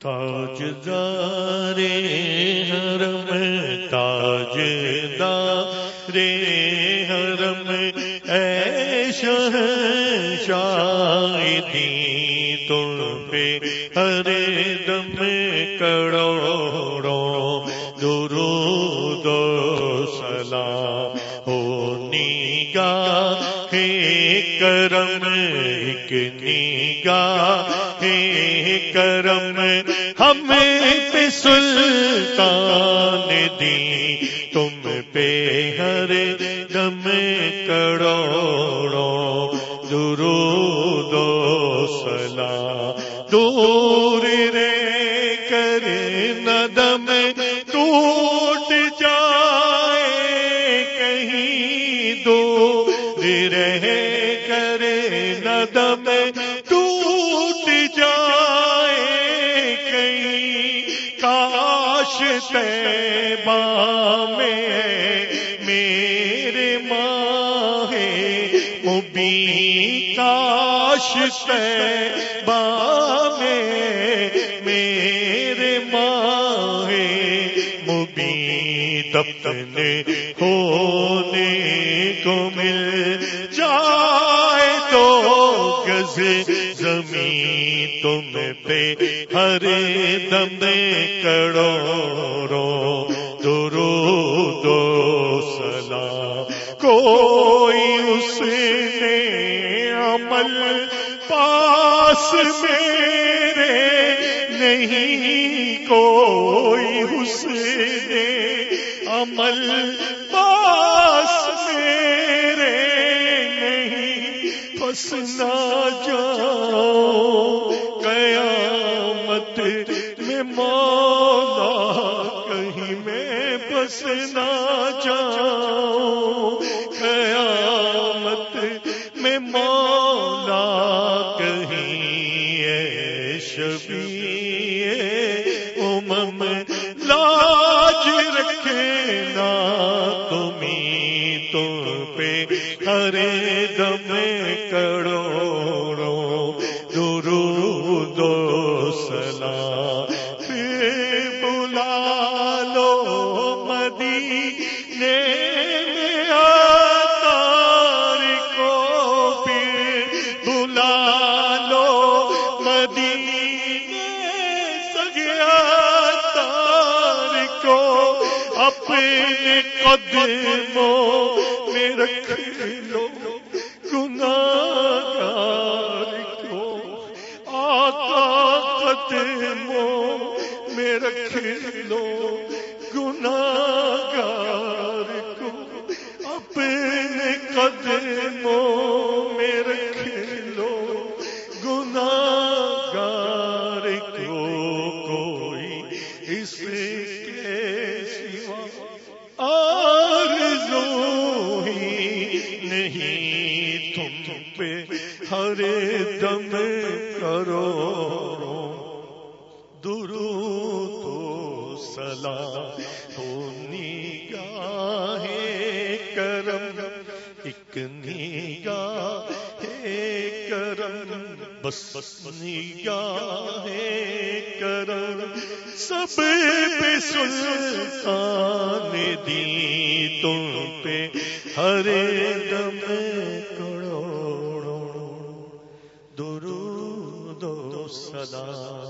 تاج دارے حرم تاج دارے حرم، اے شہ شاہدی، تم پہ ہر دم کروڑوں درود و سلام، ہو نیگاہ کرم، ایک نیگاہ کرم ہمیں پہ سلطان دی۔ تم پہ ہر دم کروڑوں درود و سلام۔ دور رے کر ندم ٹوٹ جائے۔ کہیں دور رہ کرے ندم کہیں کاش تیبہ میں میرے ماہ مبین کاش تیبہ میں میرے ماہ مبین دفن ہونے کو مل جائے تو گز ہر دم کروڑوں درود و سلام۔ کوئی اس نے عمل پاس میرے نہیں، کوئی اس نے عمل پاس میرے نہیں۔ پس میں بس قیامت میں مولا کہیں اے شبیہ امم، لاج رکھے نا تمہیں تو پہ ہر دم کروڑوں اپنے قدموں میں رکھ لو۔ گناہ کو آقا قدموں میں رکھ لو۔ گناہ کو اپنے قدموں نہیں تم پہ ہر دم کرو۔ درو تو سلام ہونی گاہ کرم، ایک نگاہ کرم۔ بس بس نگاہ کرم۔ سب پہ سلطان دی تم پہ۔ ہر دم کروڑوں درود و صدا